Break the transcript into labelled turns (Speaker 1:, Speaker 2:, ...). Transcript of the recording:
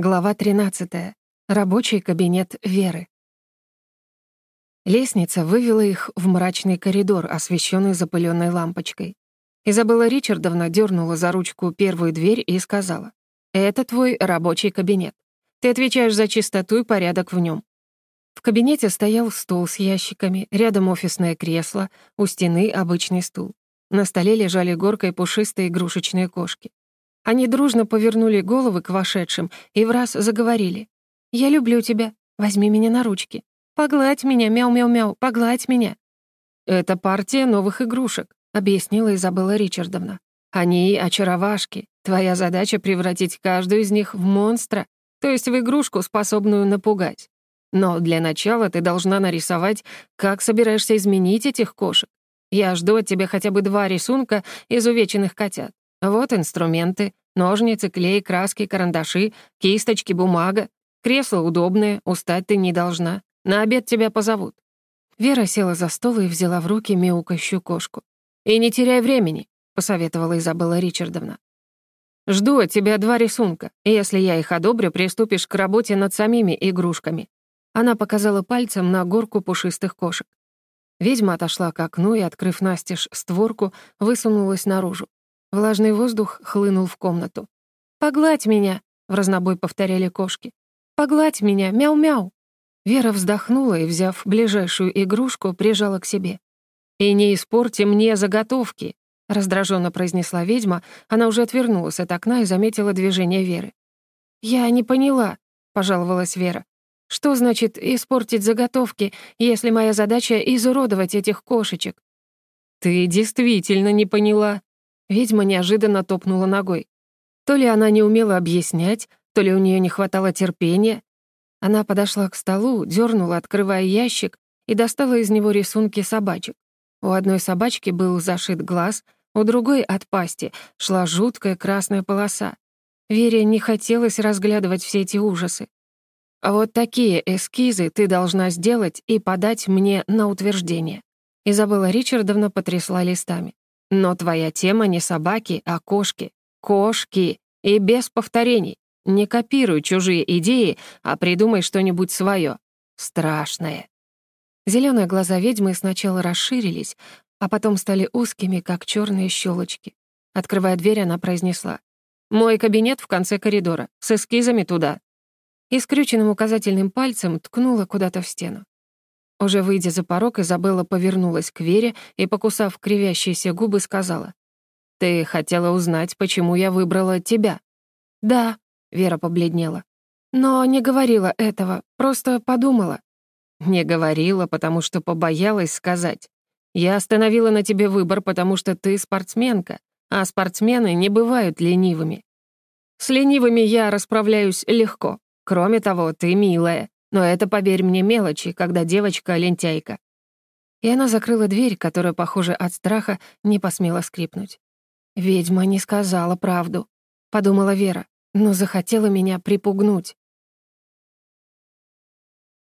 Speaker 1: Глава 13. Рабочий кабинет Веры. Лестница вывела их в мрачный коридор, освещенный запыленной лампочкой. Изабелла Ричардовна дернула за ручку первую дверь и сказала, «Это твой рабочий кабинет. Ты отвечаешь за чистоту и порядок в нем. В кабинете стоял стол с ящиками, рядом офисное кресло, у стены обычный стул. На столе лежали горкой пушистые игрушечные кошки. Они дружно повернули головы к вошедшим и в раз заговорили. «Я люблю тебя. Возьми меня на ручки. Погладь меня, мяу-мяу-мяу, погладь меня». «Это партия новых игрушек», — объяснила Изабелла Ричардовна. «Они очаровашки. Твоя задача — превратить каждую из них в монстра, то есть в игрушку, способную напугать. Но для начала ты должна нарисовать, как собираешься изменить этих кошек. Я жду от тебя хотя бы два рисунка из увеченных котят. Вот инструменты, ножницы, клей, краски, карандаши, кисточки, бумага. Кресло удобное, устать ты не должна. На обед тебя позовут». Вера села за стол и взяла в руки мяукающую кошку. «И не теряй времени», — посоветовала Изабелла Ричардовна. «Жду от тебя два рисунка, и если я их одобрю, приступишь к работе над самими игрушками». Она показала пальцем на горку пушистых кошек. Ведьма отошла к окну и, открыв настежь створку, высунулась наружу. Влажный воздух хлынул в комнату. «Погладь меня!» — в разнобой повторяли кошки. «Погладь меня! Мяу-мяу!» Вера вздохнула и, взяв ближайшую игрушку, прижала к себе. «И не испорти мне заготовки!» — раздраженно произнесла ведьма. Она уже отвернулась от окна и заметила движение Веры. «Я не поняла», — пожаловалась Вера. «Что значит испортить заготовки, если моя задача — изуродовать этих кошечек?» «Ты действительно не поняла», Ведьма неожиданно топнула ногой. То ли она не умела объяснять, то ли у нее не хватало терпения. Она подошла к столу, дернула, открывая ящик, и достала из него рисунки собачек. У одной собачки был зашит глаз, у другой от пасти шла жуткая красная полоса. Вере не хотелось разглядывать все эти ужасы. Вот такие эскизы ты должна сделать и подать мне на утверждение. Изабелла Ричардовна потрясла листами. Но твоя тема не собаки, а кошки. Кошки. И без повторений. Не копируй чужие идеи, а придумай что-нибудь свое. Страшное. Зеленые глаза ведьмы сначала расширились, а потом стали узкими, как черные щелочки. Открывая дверь, она произнесла. «Мой кабинет в конце коридора. С эскизами туда». И скрюченным указательным пальцем ткнула куда-то в стену. Уже выйдя за порог, Изабелла повернулась к Вере и, покусав кривящиеся губы, сказала. «Ты хотела узнать, почему я выбрала тебя?» «Да», — Вера побледнела. «Но не говорила этого, просто подумала». «Не говорила, потому что побоялась сказать. Я остановила на тебе выбор, потому что ты спортсменка, а спортсмены не бывают ленивыми. С ленивыми я расправляюсь легко. Кроме того, ты милая. Но это, поверь мне, мелочи, когда девочка — лентяйка». И она закрыла дверь, которая, похоже, от страха не посмела скрипнуть. «Ведьма не сказала правду», — подумала Вера, но захотела меня припугнуть.